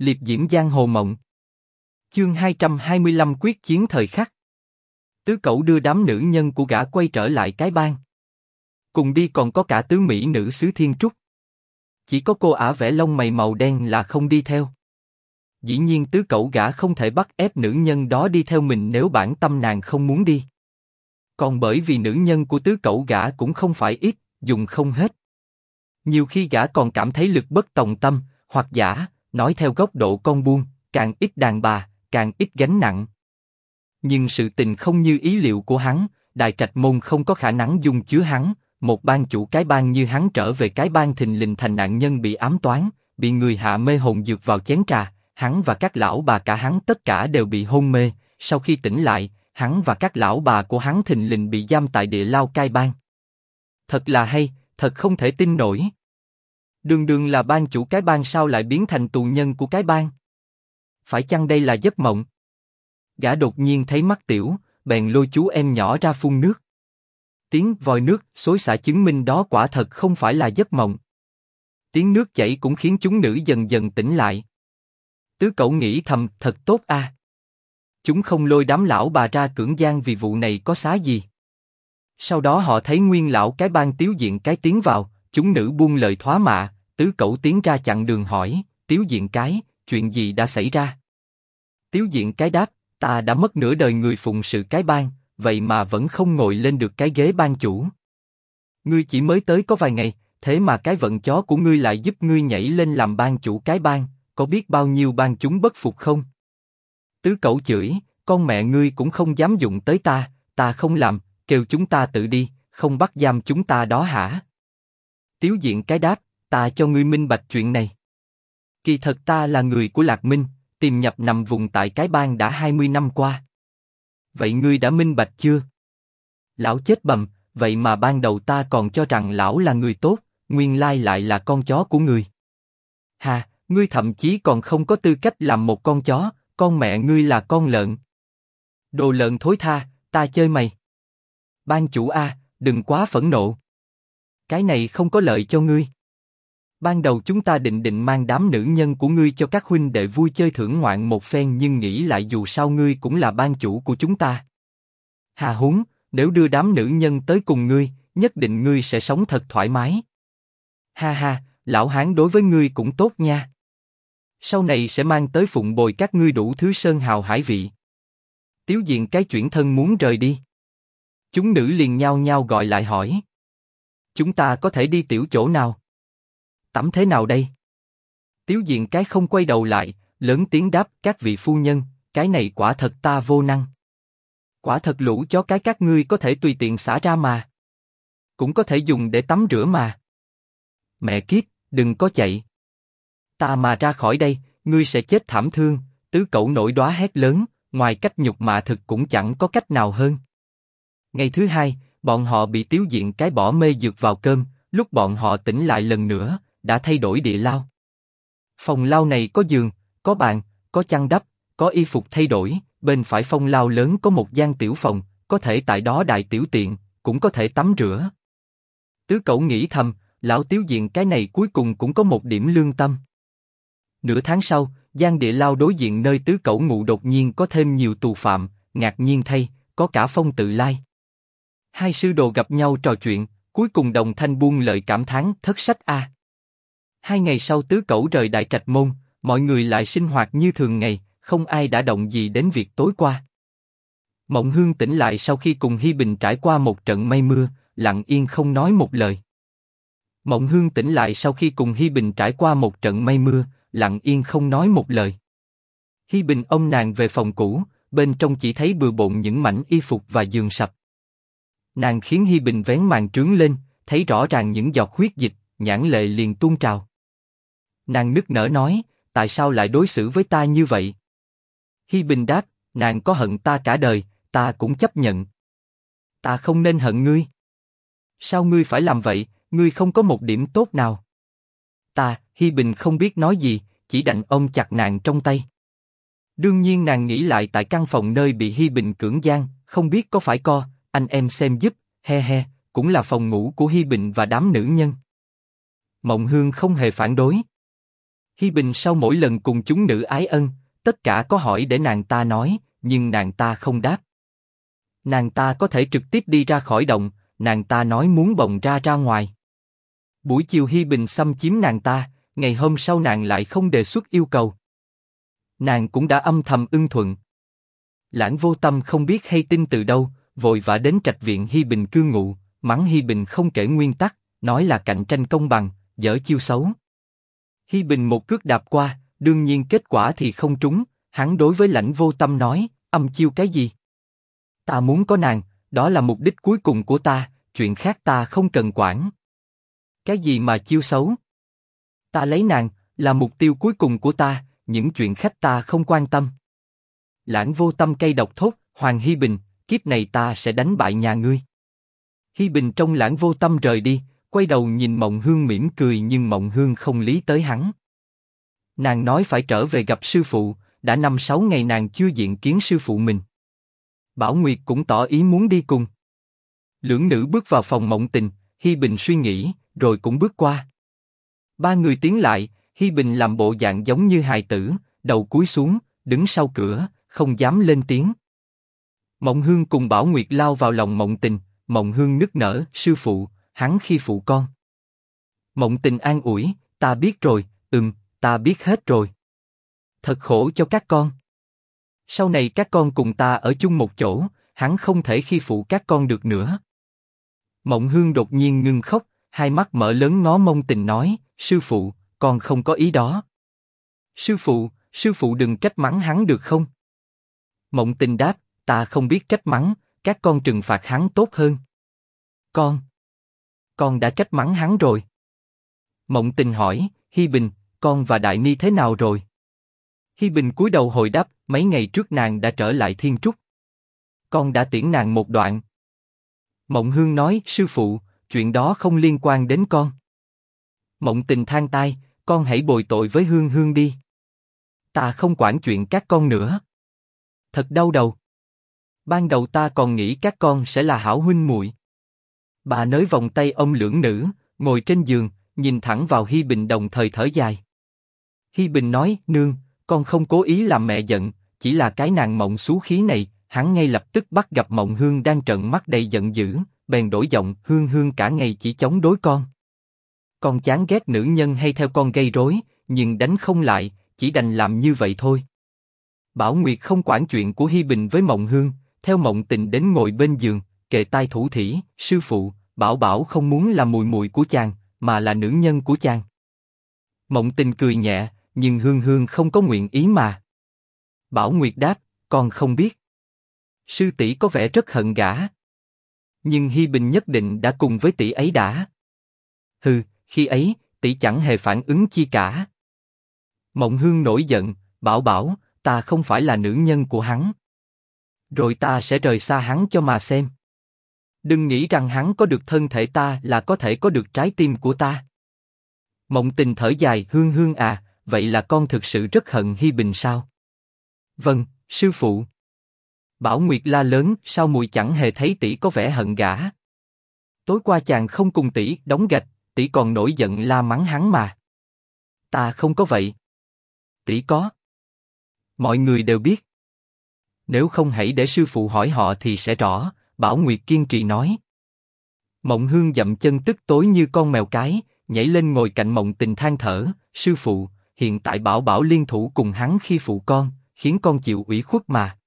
liệp diễm giang hồ mộng. Chương 225 quyết chiến thời khắc. Tứ cậu đưa đám nữ nhân của gã quay trở lại cái bang. Cùng đi còn có cả tứ mỹ nữ xứ thiên trúc. Chỉ có cô ả vẽ lông mày màu đen là không đi theo. Dĩ nhiên tứ cậu gã không thể bắt ép nữ nhân đó đi theo mình nếu bản tâm nàng không muốn đi. Còn bởi vì nữ nhân của tứ cậu gã cũng không phải ít, dùng không hết. Nhiều khi gã còn cảm thấy lực bất tòng tâm, hoặc giả, nói theo góc độ con buôn, càng ít đàn bà, càng ít gánh nặng. Nhưng sự tình không như ý liệu của hắn, đại trạch môn không có khả năng dung chứa hắn, một ban chủ cái bang như hắn trở về cái bang thình lình thành nạn nhân bị ám toán, bị người hạ mê hồn dược vào chén trà, hắn và các lão bà cả hắn tất cả đều bị hôn mê. Sau khi tỉnh lại, hắn và các lão bà của hắn thình lình bị giam tại địa lao cai bang. Thật là hay, thật không thể tin nổi. Đường đường là ban chủ cái bang sao lại biến thành tù nhân của cái bang? Phải chăng đây là giấc mộng? Gã đột nhiên thấy mắt tiểu, bèn lôi chú em nhỏ ra phun nước. Tiếng vòi nước xối xả chứng minh đó quả thật không phải là giấc mộng. Tiếng nước chảy cũng khiến chúng nữ dần dần tỉnh lại. Tứ cậu nghĩ thầm thật tốt a. Chúng không lôi đám lão bà ra cưỡng gian vì vụ này có xá gì. Sau đó họ thấy nguyên lão cái ban tiếu diện cái tiếng vào, chúng nữ buông lời thoá mạ, tứ cậu tiến ra chặn đường hỏi, tiếu diện cái, chuyện gì đã xảy ra? Tiếu diện cái đáp, ta đã mất nửa đời người phụng sự cái ban, vậy mà vẫn không ngồi lên được cái ghế ban chủ. Ngươi chỉ mới tới có vài ngày, thế mà cái vận chó của ngươi lại giúp ngươi nhảy lên làm ban chủ cái ban, có biết bao nhiêu ban chúng bất phục không? Tứ cậu chửi, con mẹ ngươi cũng không dám dụng tới ta, ta không làm, kêu chúng ta tự đi, không bắt giam chúng ta đó hả? Tiếu diện cái đáp, ta cho ngươi minh bạch chuyện này. Kỳ thật ta là người của Lạc Minh, tìm nhập nằm vùng tại cái bang đã 20 năm qua. Vậy ngươi đã minh bạch chưa? Lão chết bầm, vậy mà ban đầu ta còn cho rằng lão là người tốt, nguyên lai lại là con chó của người. Hà, ngươi thậm chí còn không có tư cách làm một con chó, con mẹ ngươi là con lợn. Đồ lợn thối tha, ta chơi mày. Ban chủ a, đừng quá phẫn nộ. Cái này không có lợi cho ngươi. Ban đầu chúng ta định định mang đám nữ nhân của ngươi cho các huynh đệ vui chơi thưởng ngoạn một phen nhưng nghĩ lại dù sao ngươi cũng là ban chủ của chúng ta. Hà húng, nếu đưa đám nữ nhân tới cùng ngươi, nhất định ngươi sẽ sống thật thoải mái. Ha ha, lão hán đối với ngươi cũng tốt nha. Sau này sẽ mang tới phụng bồi các ngươi đủ thứ sơn hào hải vị. Tiếu diện cái chuyển thân muốn rời đi. Chúng nữ liền nhau nhau gọi lại hỏi. Chúng ta có thể đi tiểu chỗ nào? Tắm thế nào đây? Tiếu diện cái không quay đầu lại, lớn tiếng đáp các vị phu nhân, cái này quả thật ta vô năng. Quả thật lũ chó cái các ngươi có thể tùy tiện xả ra mà. Cũng có thể dùng để tắm rửa mà. Mẹ kiếp, đừng có chạy. Ta mà ra khỏi đây, ngươi sẽ chết thảm thương. Tứ cậu nổi đóa hét lớn, ngoài cách nhục mạ thực cũng chẳng có cách nào hơn. Ngày thứ hai, bọn họ bị tiếu diện cái bỏ mê dược vào cơm. Lúc bọn họ tỉnh lại lần nữa, đã thay đổi địa lao. Phòng lao này có giường, có bàn, có chăn đắp, có y phục thay đổi. Bên phải phòng lao lớn có một gian tiểu phòng, có thể tại đó đại tiểu tiện, cũng có thể tắm rửa. Tứ cậu nghĩ thầm, lão tiếu diện cái này cuối cùng cũng có một điểm lương tâm. Nửa tháng sau, gian địa lao đối diện nơi tứ cậu ngủ đột nhiên có thêm nhiều tù phạm, ngạc nhiên thay, có cả phong tự lai. Hai sư đồ gặp nhau trò chuyện, cuối cùng đồng thanh buông lời cảm thán thất sách a. Hai ngày sau tứ cẩu rời đại trạch môn, mọi người lại sinh hoạt như thường ngày, không ai đã động gì đến việc tối qua. Mộng Hương tỉnh lại sau khi cùng Hi Bình trải qua một trận mây mưa, lặng yên không nói một lời. Mộng Hương tỉnh lại sau khi cùng Hi Bình trải qua một trận mây mưa, lặng yên không nói một lời. Hi Bình ôm nàng về phòng cũ, bên trong chỉ thấy bừa bộn những mảnh y phục và giường sập. Nàng khiến Hi Bình vén màn trướng lên, thấy rõ ràng những giọt huyết dịch, nhãn lệ liền tuôn trào. Nàng nức nở nói, tại sao lại đối xử với ta như vậy? Hi Bình đáp, nàng có hận ta cả đời, ta cũng chấp nhận. Ta không nên hận ngươi. Sao ngươi phải làm vậy? Ngươi không có một điểm tốt nào. Ta, Hi Bình không biết nói gì, chỉ đành ôm chặt nàng trong tay. Đương nhiên nàng nghĩ lại tại căn phòng nơi bị Hi Bình cưỡng gian, không biết có phải co, anh em xem giúp, he he, cũng là phòng ngủ của Hi Bình và đám nữ nhân. Mộng Hương không hề phản đối. Hi Bình sau mỗi lần cùng chúng nữ ái ân, tất cả có hỏi để nàng ta nói, nhưng nàng ta không đáp. Nàng ta có thể trực tiếp đi ra khỏi động, nàng ta nói muốn bồng ra ra ngoài. Buổi chiều Hi Bình xâm chiếm nàng ta, ngày hôm sau nàng lại không đề xuất yêu cầu. Nàng cũng đã âm thầm ưng thuận. Lãng vô tâm không biết hay tin từ đâu, vội vã đến trạch viện Hi Bình cư ngụ, mắng Hi Bình không kể nguyên tắc, nói là cạnh tranh công bằng, dở chiêu xấu. Hi Bình một cước đạp qua, đương nhiên kết quả thì không trúng, hắn đối với lãnh vô tâm nói, âm chiêu cái gì? Ta muốn có nàng, đó là mục đích cuối cùng của ta, chuyện khác ta không cần quản. Cái gì mà chiêu xấu? Ta lấy nàng, là mục tiêu cuối cùng của ta, những chuyện khách ta không quan tâm. Lãng vô tâm cây độc thốt, Hoàng Hi Bình, kiếp này ta sẽ đánh bại nhà ngươi. Hi Bình trong lãng vô tâm rời đi, quay đầu nhìn Mộng Hương mỉm cười nhưng Mộng Hương không lý tới hắn. Nàng nói phải trở về gặp sư phụ, đã năm sáu ngày nàng chưa diện kiến sư phụ mình. Bảo Nguyệt cũng tỏ ý muốn đi cùng. Lưỡng nữ bước vào phòng Mộng Tình, Hi Bình suy nghĩ, rồi cũng bước qua. Ba người tiến lại, Hi Bình làm bộ dạng giống như hài tử, đầu cúi xuống, đứng sau cửa, không dám lên tiếng. Mộng Hương cùng Bảo Nguyệt lao vào lòng Mộng Tình, Mộng Hương nức nở, sư phụ, hắn khi phụ con. Mộng Tình an ủi, ta biết rồi, ừm, ta biết hết rồi. Thật khổ cho các con. Sau này các con cùng ta ở chung một chỗ, hắn không thể khi phụ các con được nữa. Mộng Hương đột nhiên ngưng khóc, hai mắt mở lớn ngó Mộng Tình nói, sư phụ, con không có ý đó. Sư phụ, sư phụ đừng trách mắng hắn được không? Mộng Tình đáp, ta không biết trách mắng, các con trừng phạt hắn tốt hơn. Con, con đã trách mắng hắn rồi. Mộng Tình hỏi, Hi Bình, con và Đại Ni thế nào rồi? Hi Bình cúi đầu hồi đáp, mấy ngày trước nàng đã trở lại Thiên Trúc. Con đã tiễn nàng một đoạn. Mộng Hương nói, sư phụ, chuyện đó không liên quan đến con. Mộng Tình than tai, con hãy bồi tội với Hương Hương đi. Ta không quản chuyện các con nữa. Thật đau đầu. Ban đầu ta còn nghĩ các con sẽ là hảo huynh muội. Bà nới vòng tay ông lưỡng nữ, ngồi trên giường, nhìn thẳng vào Hi Bình đồng thời thở dài. Hi Bình nói, nương, con không cố ý làm mẹ giận, chỉ là cái nàng mộng xú khí này. Hắn ngay lập tức bắt gặp mộng hương đang trợn mắt đầy giận dữ, bèn đổi giọng, hương hương cả ngày chỉ chống đối con. Con chán ghét nữ nhân hay theo con gây rối, nhưng đánh không lại, chỉ đành làm như vậy thôi. Bảo Nguyệt không quản chuyện của Hi Bình với Mộng Hương, theo Mộng Tình đến ngồi bên giường, kề tai thủ thỉ, sư phụ, Bảo Bảo không muốn là mùi mùi của chàng, mà là nữ nhân của chàng. Mộng Tình cười nhẹ, nhưng Hương Hương không có nguyện ý mà. Bảo Nguyệt đáp, con không biết. Sư tỷ có vẻ rất hận gã. Nhưng Hi Bình nhất định đã cùng với tỷ ấy đã. Hừ, khi ấy, tỷ chẳng hề phản ứng chi cả. Mộng Hương nổi giận, bảo bảo, ta không phải là nữ nhân của hắn. Rồi ta sẽ rời xa hắn cho mà xem. Đừng nghĩ rằng hắn có được thân thể ta là có thể có được trái tim của ta. Mộng tình thở dài, hương hương à, vậy là con thực sự rất hận Hi Bình sao? Vâng, sư phụ. Bảo Nguyệt la lớn, sao mùi chẳng hề thấy tỷ có vẻ hận gã? Tối qua chàng không cùng tỷ đóng gạch, tỷ còn nổi giận la mắng hắn mà. Ta không có vậy. Tỷ có. Mọi người đều biết. Nếu không hãy để sư phụ hỏi họ thì sẽ rõ. Bảo Nguyệt kiên trì nói. Mộng Hương dậm chân tức tối như con mèo cái, nhảy lên ngồi cạnh Mộng Tình than thở. Sư phụ, hiện tại Bảo Bảo liên thủ cùng hắn khi phụ con, khiến con chịu ủy khuất mà.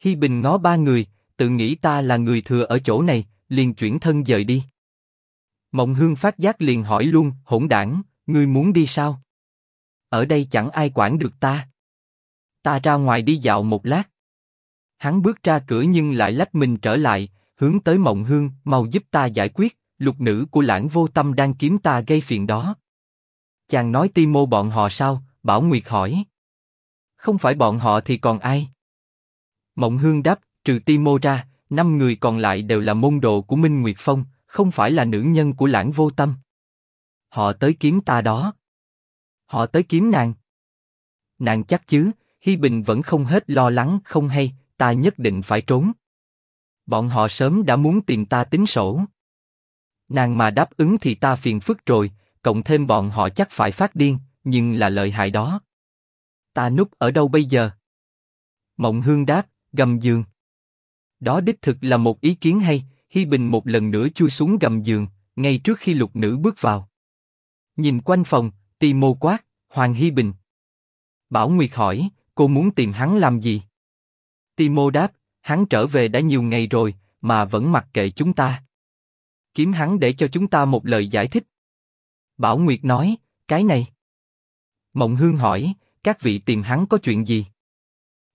Hi Bình ngó ba người, tự nghĩ ta là người thừa ở chỗ này, liền chuyển thân dời đi. Mộng Hương phát giác liền hỏi luôn, hỗn đảng, ngươi muốn đi sao? Ở đây chẳng ai quản được ta. Ta ra ngoài đi dạo một lát. Hắn bước ra cửa nhưng lại lách mình trở lại, hướng tới Mộng Hương, mau giúp ta giải quyết, lục nữ của lãng vô tâm đang kiếm ta gây phiền đó. Chàng nói ti mô bọn họ sao? Bảo Nguyệt hỏi. Không phải bọn họ thì còn ai? Mộng Hương đáp, trừ ti mô ra, năm người còn lại đều là môn đồ của Minh Nguyệt Phong, không phải là nữ nhân của lãng vô tâm. Họ tới kiếm ta đó. Họ tới kiếm nàng. Nàng chắc chứ, Hi Bình vẫn không hết lo lắng, không hay, ta nhất định phải trốn. Bọn họ sớm đã muốn tìm ta tính sổ. Nàng mà đáp ứng thì ta phiền phức rồi, cộng thêm bọn họ chắc phải phát điên, nhưng là lợi hại đó. Ta núp ở đâu bây giờ? Mộng Hương đáp, gầm giường. Đó đích thực là một ý kiến hay, Hi Bình một lần nữa chui xuống gầm giường, ngay trước khi lục nữ bước vào. Nhìn quanh phòng, tì mô quát, Hoàng Hi Bình. Bảo Nguyệt hỏi, cô muốn tìm hắn làm gì? Timo đáp, hắn trở về đã nhiều ngày rồi, mà vẫn mặc kệ chúng ta. Kiếm hắn để cho chúng ta một lời giải thích. Bảo Nguyệt nói, cái này. Mộng Hương hỏi, các vị tìm hắn có chuyện gì?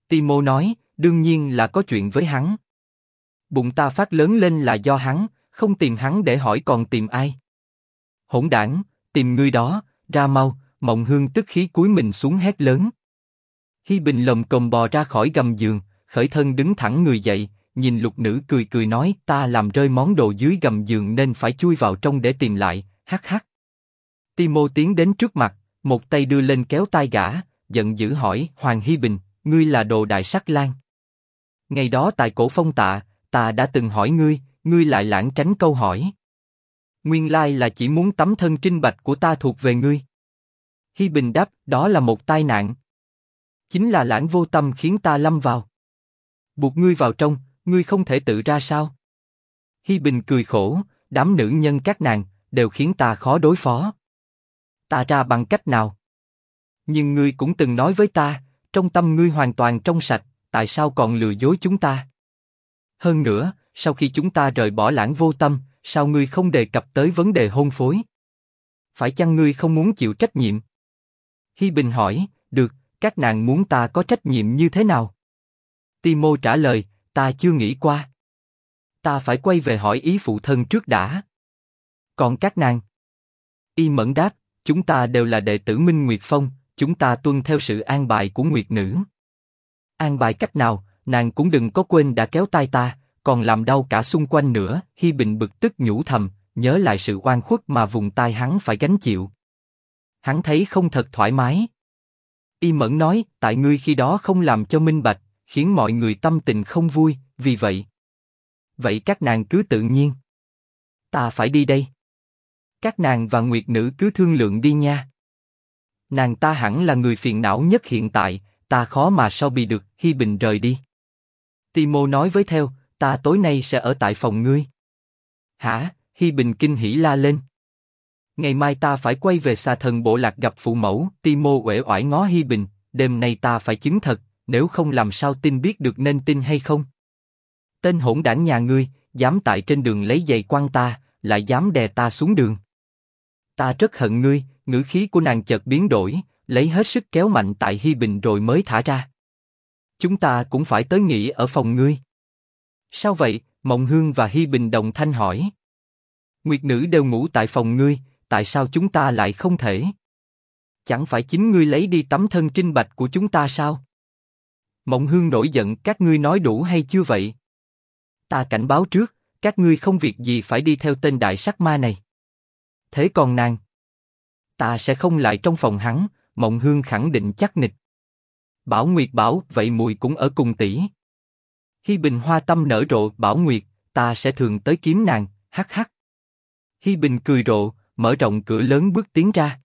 Timo nói, đương nhiên là có chuyện với hắn. Bụng ta phát lớn lên là do hắn, không tìm hắn để hỏi còn tìm ai. Hỗn đảng, tìm ngươi đó, ra mau, Mộng Hương tức khí cúi mình xuống hét lớn. Hi Bình lầm cồm bò ra khỏi gầm giường, khởi thân đứng thẳng người dậy, nhìn lục nữ cười cười nói ta làm rơi món đồ dưới gầm giường nên phải chui vào trong để tìm lại, hắc hắc. Timo tiến đến trước mặt, một tay đưa lên kéo tay gã, giận dữ hỏi Hoàng Hi Bình, ngươi là đồ đại sắc lang. Ngày đó tại cổ phong tạ, ta đã từng hỏi ngươi, ngươi lại lãng tránh câu hỏi. Nguyên lai là chỉ muốn tấm thân trinh bạch của ta thuộc về ngươi. Hi Bình đáp, đó là một tai nạn. Chính là lãng vô tâm khiến ta lâm vào. Buộc ngươi vào trong, ngươi không thể tự ra sao? Hi Bình cười khổ, đám nữ nhân các nàng đều khiến ta khó đối phó. Ta ra bằng cách nào? Nhưng ngươi cũng từng nói với ta, trong tâm ngươi hoàn toàn trong sạch, tại sao còn lừa dối chúng ta? Hơn nữa, sau khi chúng ta rời bỏ lãng vô tâm, sao ngươi không đề cập tới vấn đề hôn phối? Phải chăng ngươi không muốn chịu trách nhiệm? Hi Bình hỏi, được, các nàng muốn ta có trách nhiệm như thế nào? Timo trả lời, ta chưa nghĩ qua. Ta phải quay về hỏi ý phụ thân trước đã. Còn các nàng? Y Mẫn đáp, chúng ta đều là đệ tử Minh Nguyệt Phong, chúng ta tuân theo sự an bài của Nguyệt Nữ. An bài cách nào, nàng cũng đừng có quên đã kéo tay ta, còn làm đau cả xung quanh nữa. Hi Bình bực tức nhủ thầm, nhớ lại sự oan khuất mà vùng tai hắn phải gánh chịu. Hắn thấy không thật thoải mái. Y Mẫn nói, tại ngươi khi đó không làm cho minh bạch, khiến mọi người tâm tình không vui, vì vậy. Vậy các nàng cứ tự nhiên. Ta phải đi đây. Các nàng và Nguyệt Nữ cứ thương lượng đi nha. Nàng ta hẳn là người phiền não nhất hiện tại, ta khó mà sao bị được. Hi Bình rời đi. Timo nói với theo, ta tối nay sẽ ở tại phòng ngươi. Hả? Hi Bình kinh hỉ la lên. Ngày mai ta phải quay về xà thần bộ lạc gặp phụ mẫu. Timo uể oải ngó Hi Bình, đêm nay ta phải chứng thật, nếu không làm sao tin biết được nên tin hay không. Tên hỗn đảng nhà ngươi, dám tại trên đường lấy giày quan ta, lại dám đè ta xuống đường. Ta rất hận ngươi, ngữ khí của nàng chợt biến đổi, lấy hết sức kéo mạnh tại Hi Bình rồi mới thả ra. Chúng ta cũng phải tới nghỉ ở phòng ngươi. Sao vậy? Mộng Hương và Hi Bình đồng thanh hỏi. Nguyệt nữ đều ngủ tại phòng ngươi, tại sao chúng ta lại không thể? Chẳng phải chính ngươi lấy đi tấm thân trinh bạch của chúng ta sao? Mộng Hương nổi giận, các ngươi nói đủ hay chưa vậy? Ta cảnh báo trước, các ngươi không việc gì phải đi theo tên đại sắc ma này. Thế còn nàng? Ta sẽ không lại trong phòng hắn, Mộng Hương khẳng định chắc nịch. Bảo Nguyệt bảo, vậy mùi cũng ở cùng tỷ. Hi Bình hoa tâm nở rộ, Bảo Nguyệt, ta sẽ thường tới kiếm nàng, hắc hắc. Hi Bình cười rộ, mở rộng cửa lớn bước tiến ra.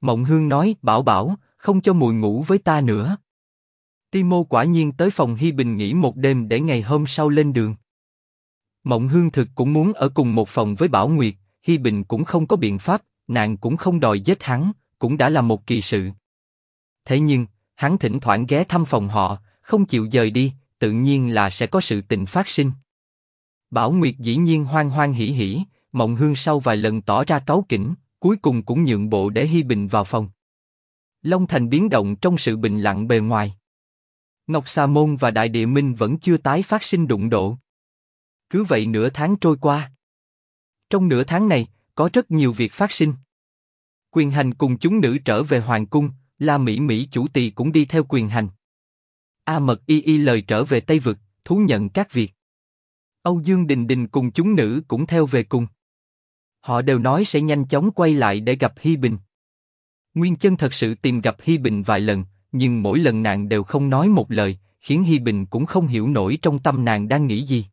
Mộng Hương nói, Bảo Bảo, không cho mùi ngủ với ta nữa. Timo quả nhiên tới phòng Hi Bình nghỉ một đêm để ngày hôm sau lên đường. Mộng Hương thực cũng muốn ở cùng một phòng với Bảo Nguyệt, Hi Bình cũng không có biện pháp, nàng cũng không đòi giết hắn, cũng đã là một kỳ sự. Thế nhưng, hắn thỉnh thoảng ghé thăm phòng họ, không chịu rời đi, tự nhiên là sẽ có sự tình phát sinh. Bảo Nguyệt dĩ nhiên hoang hoang hỉ hỉ, Mộng Hương sau vài lần tỏ ra cáu kỉnh, cuối cùng cũng nhượng bộ để Hi Bình vào phòng. Long Thành biến động trong sự bình lặng bề ngoài. Ngọc Sa Môn và Đại Địa Minh vẫn chưa tái phát sinh đụng độ. Cứ vậy nửa tháng trôi qua. Trong nửa tháng này, có rất nhiều việc phát sinh. Quyền hành cùng chúng nữ trở về Hoàng Cung, La Mỹ Mỹ chủ tỳ cũng đi theo quyền hành. A Mật Y Y lời trở về Tây Vực, thú nhận các việc. Âu Dương Đình Đình cùng chúng nữ cũng theo về cùng. Họ đều nói sẽ nhanh chóng quay lại để gặp Hi Bình. Nguyên chân thật sự tìm gặp Hi Bình vài lần, nhưng mỗi lần nàng đều không nói một lời, khiến Hi Bình cũng không hiểu nổi trong tâm nàng đang nghĩ gì.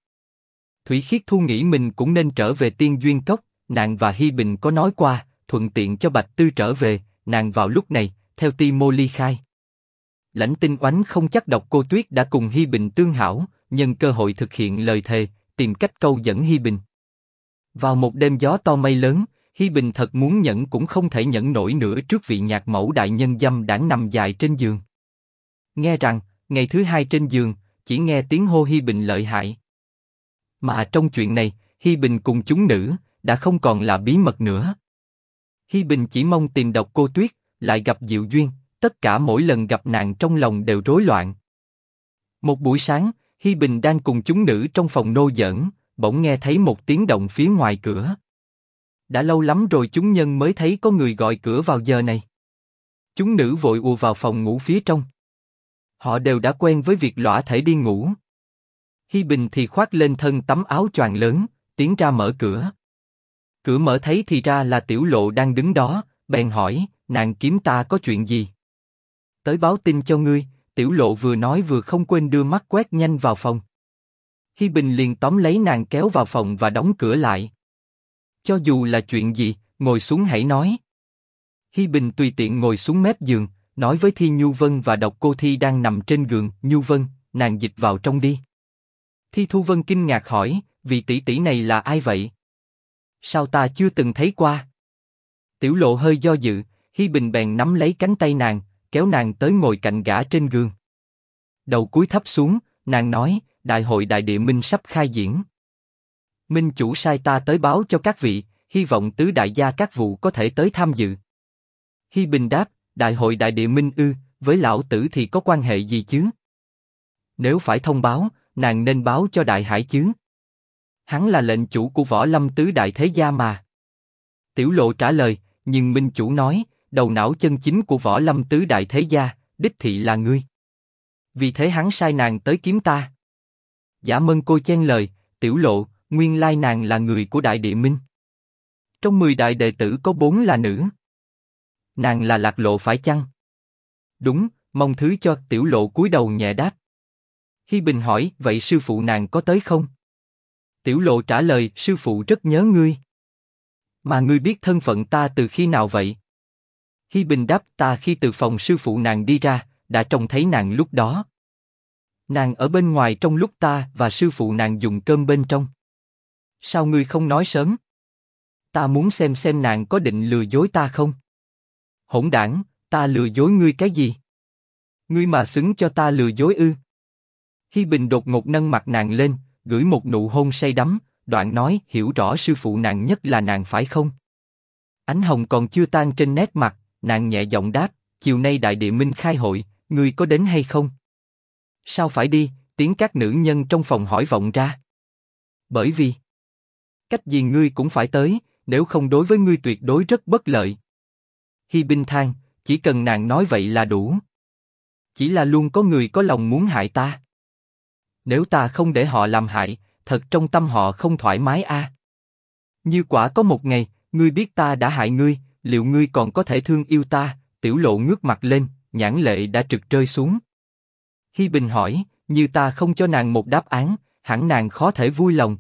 Thủy Khiết Thu nghĩ mình cũng nên trở về Tiên Duyên Cốc, nàng và Hi Bình có nói qua, thuận tiện cho Bạch Tư trở về, nàng vào lúc này, theo ti mô ly khai. Lãnh tinh oánh không chắc độc cô Tuyết đã cùng Hi Bình tương hảo, nhân cơ hội thực hiện lời thề, tìm cách câu dẫn Hi Bình. Vào một đêm gió to mây lớn, Hi Bình thật muốn nhẫn cũng không thể nhẫn nổi nữa trước vị nhạc mẫu đại nhân dâm đảng nằm dài trên giường. Nghe rằng, ngày thứ hai trên giường, chỉ nghe tiếng hô Hi Bình lợi hại. Mà trong chuyện này, Hi Bình cùng chúng nữ, đã không còn là bí mật nữa. Hi Bình chỉ mong tìm độc cô Tuyết, lại gặp Diệu Duyên, tất cả mỗi lần gặp nàng trong lòng đều rối loạn. Một buổi sáng, Hi Bình đang cùng chúng nữ trong phòng nô giỡn, bỗng nghe thấy một tiếng động phía ngoài cửa. Đã lâu lắm rồi chúng nhân mới thấy có người gọi cửa vào giờ này. Chúng nữ vội ùa vào phòng ngủ phía trong. Họ đều đã quen với việc lõa thể đi ngủ. Hi Bình thì khoác lên thân tấm áo choàng lớn, tiến ra mở cửa. Cửa mở thấy thì ra là Tiểu Lộ đang đứng đó, bèn hỏi, nàng kiếm ta có chuyện gì? Tới báo tin cho ngươi, Tiểu Lộ vừa nói vừa không quên đưa mắt quét nhanh vào phòng. Hi Bình liền tóm lấy nàng kéo vào phòng và đóng cửa lại. Cho dù là chuyện gì, ngồi xuống hãy nói. Hi Bình tùy tiện ngồi xuống mép giường, nói với Thi Nhu Vân và Độc Cô Thi đang nằm trên giường. Nhu Vân, nàng dịch vào trong đi. Thi Thu Vân kinh ngạc hỏi, vị tỷ tỷ này là ai vậy? Sao ta chưa từng thấy qua? Tiểu Lộ hơi do dự, Hi Bình bèn nắm lấy cánh tay nàng, kéo nàng tới ngồi cạnh gã trên giường. Đầu cúi thấp xuống, nàng nói, đại hội đại địa minh sắp khai diễn. Minh chủ sai ta tới báo cho các vị, hy vọng tứ đại gia các vụ có thể tới tham dự. Hi Bình đáp, đại hội đại địa minh ư, với lão tử thì có quan hệ gì chứ? Nếu phải thông báo, nàng nên báo cho đại hải chứ. Hắn là lệnh chủ của võ lâm tứ đại thế gia mà. Tiểu lộ trả lời, nhưng minh chủ nói, đầu não chân chính của võ lâm tứ đại thế gia, đích thị là ngươi. Vì thế hắn sai nàng tới kiếm ta. Giả mân cô chen lời, tiểu lộ, nguyên lai nàng là người của đại địa minh. Trong mười đại đệ tử có bốn là nữ. Nàng là lạc lộ phải chăng? Đúng, mong thứ cho tiểu lộ cúi đầu nhẹ đáp. Hi Bình hỏi, vậy sư phụ nàng có tới không? Tiểu lộ trả lời, sư phụ rất nhớ ngươi. Mà ngươi biết thân phận ta từ khi nào vậy? Hi Bình đáp, ta khi từ phòng sư phụ nàng đi ra, đã trông thấy nàng lúc đó. Nàng ở bên ngoài trong lúc ta và sư phụ nàng dùng cơm bên trong. Sao ngươi không nói sớm? Ta muốn xem xem nàng có định lừa dối ta không. Hỗn đảng, ta lừa dối ngươi cái gì? Ngươi mà xứng cho ta lừa dối ư? Hi Bình đột ngột nâng mặt nàng lên, gửi một nụ hôn say đắm, đoạn nói hiểu rõ sư phụ nàng nhất là nàng phải không? Ánh hồng còn chưa tan trên nét mặt, nàng nhẹ giọng đáp, chiều nay đại địa minh khai hội, ngươi có đến hay không? Sao phải đi? Tiếng các nữ nhân trong phòng hỏi vọng ra. Bởi vì cách gì ngươi cũng phải tới, nếu không đối với ngươi tuyệt đối rất bất lợi. Hi Bình than, chỉ cần nàng nói vậy là đủ. Chỉ là luôn có người có lòng muốn hại ta. Nếu ta không để họ làm hại, thật trong tâm họ không thoải mái a. Như quả có một ngày, ngươi biết ta đã hại ngươi, liệu ngươi còn có thể thương yêu ta? Tiểu lộ ngước mặt lên, nhãn lệ đã trực rơi xuống. Hi Bình hỏi, như ta không cho nàng một đáp án, hẳn nàng khó thể vui lòng.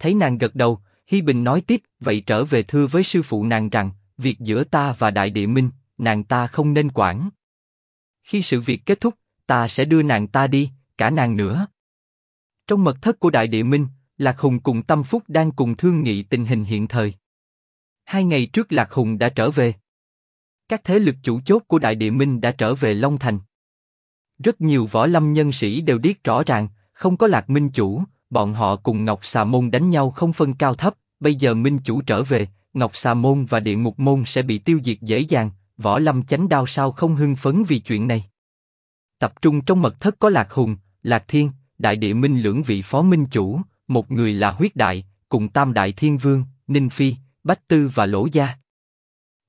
Thấy nàng gật đầu, Hi Bình nói tiếp, vậy trở về thưa với sư phụ nàng rằng, việc giữa ta và Đại Địa Minh, nàng ta không nên quản. Khi sự việc kết thúc, ta sẽ đưa nàng ta đi, cả nàng nữa. Trong mật thất của Đại Địa Minh, Lạc Hùng cùng Tâm Phúc đang cùng thương nghị tình hình hiện thời. Hai ngày trước Lạc Hùng đã trở về. Các thế lực chủ chốt của Đại Địa Minh đã trở về Long Thành. Rất nhiều võ lâm nhân sĩ đều biết rõ ràng, không có Lạc Minh chủ, bọn họ cùng Ngọc Xà Môn đánh nhau không phân cao thấp. Bây giờ Minh chủ trở về, Ngọc Xà Môn và Địa Ngục Môn sẽ bị tiêu diệt dễ dàng. Võ lâm chánh đao sao không hưng phấn vì chuyện này? Tập trung trong mật thất có Lạc Hùng, Lạc Thiên, Đại Địa Minh lưỡng vị phó minh chủ, một người là huyết đại, cùng Tam Đại Thiên Vương, Ninh Phi, Bách Tư và Lỗ Gia.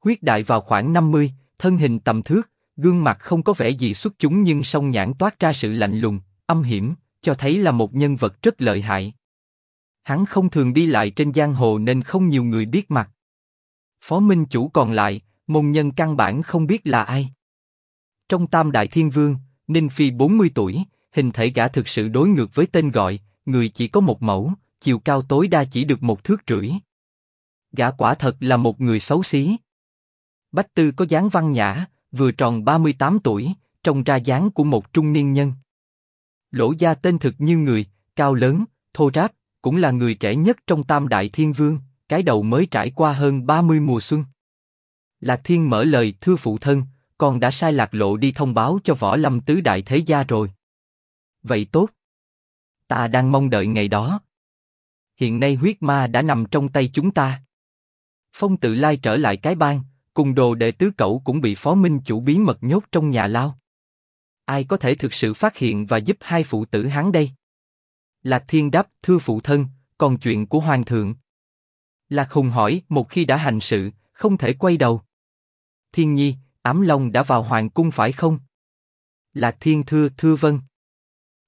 Huyết đại vào khoảng 50, thân hình tầm thước, gương mặt không có vẻ gì xuất chúng nhưng song nhãn toát ra sự lạnh lùng, âm hiểm, cho thấy là một nhân vật rất lợi hại. Hắn không thường đi lại trên giang hồ nên không nhiều người biết mặt. Phó Minh Chủ còn lại, môn nhân căn bản không biết là ai. Trong Tam Đại Thiên Vương, Ninh Phi 40 tuổi, hình thể gã thực sự đối ngược với tên gọi, người chỉ có một mẫu, chiều cao tối đa chỉ được một thước rưỡi. Gã quả thật là một người xấu xí. Bách Tư có dáng văn nhã, vừa tròn 38 tuổi, trông ra dáng của một trung niên nhân. Lỗ gia tên thực như người, cao lớn, thô ráp, cũng là người trẻ nhất trong tam đại thiên vương, cái đầu mới trải qua hơn 30 mùa xuân. Lạc Thiên mở lời thưa phụ thân, con đã sai lạc lộ đi thông báo cho võ lâm tứ đại thế gia rồi. Vậy tốt. Ta đang mong đợi ngày đó. Hiện nay huyết ma đã nằm trong tay chúng ta. Phong tự lai trở lại cái bang, cùng đồ đệ tứ cậu cũng bị phó minh chủ bí mật nhốt trong nhà lao. Ai có thể thực sự phát hiện và giúp hai phụ tử hắn đây? Lạc Thiên đáp, thưa phụ thân, còn chuyện của hoàng thượng. Lạc Hùng hỏi, một khi đã hành sự, không thể quay đầu. Thiên Nhi, Ám Long đã vào hoàng cung phải không? Lạc Thiên thưa, thưa vâng.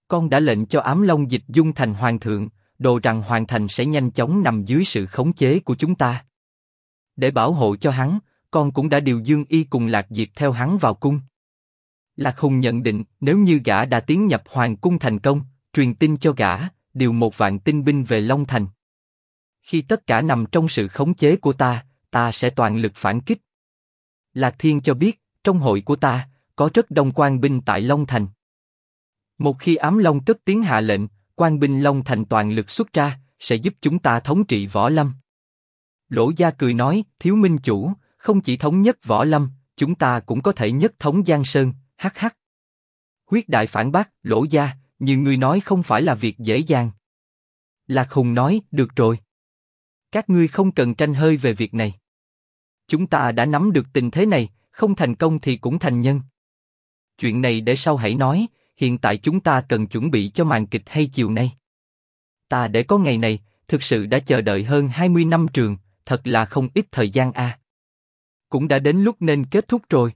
Con đã lệnh cho Ám Long dịch dung thành hoàng thượng, đồ rằng hoàng thành sẽ nhanh chóng nằm dưới sự khống chế của chúng ta. Để bảo hộ cho hắn, con cũng đã điều Dương Y cùng Lạc Diệp theo hắn vào cung là không nhận định, nếu như gã đã tiến nhập hoàng cung thành công, truyền tin cho gã, điều một vạn tinh binh về Long Thành. Khi tất cả nằm trong sự khống chế của ta, ta sẽ toàn lực phản kích. Lạc Thiên cho biết, trong hội của ta, có rất đông quan binh tại Long Thành. Một khi ám Long tức tiến hạ lệnh, quan binh Long Thành toàn lực xuất ra, sẽ giúp chúng ta thống trị võ lâm. Lỗ Gia cười nói, thiếu minh chủ, không chỉ thống nhất võ lâm, chúng ta cũng có thể nhất thống Giang Sơn, hắc hắc. Huyết đại phản bác, Lỗ Gia, như ngươi nói không phải là việc dễ dàng. Lạc Hùng nói, được rồi. Các ngươi không cần tranh hơi về việc này. Chúng ta đã nắm được tình thế này, không thành công thì cũng thành nhân. Chuyện này để sau hãy nói, hiện tại chúng ta cần chuẩn bị cho màn kịch hay chiều nay. Ta để có ngày này, thực sự đã chờ đợi hơn 20 năm trường, thật là không ít thời gian a. Cũng đã đến lúc nên kết thúc rồi.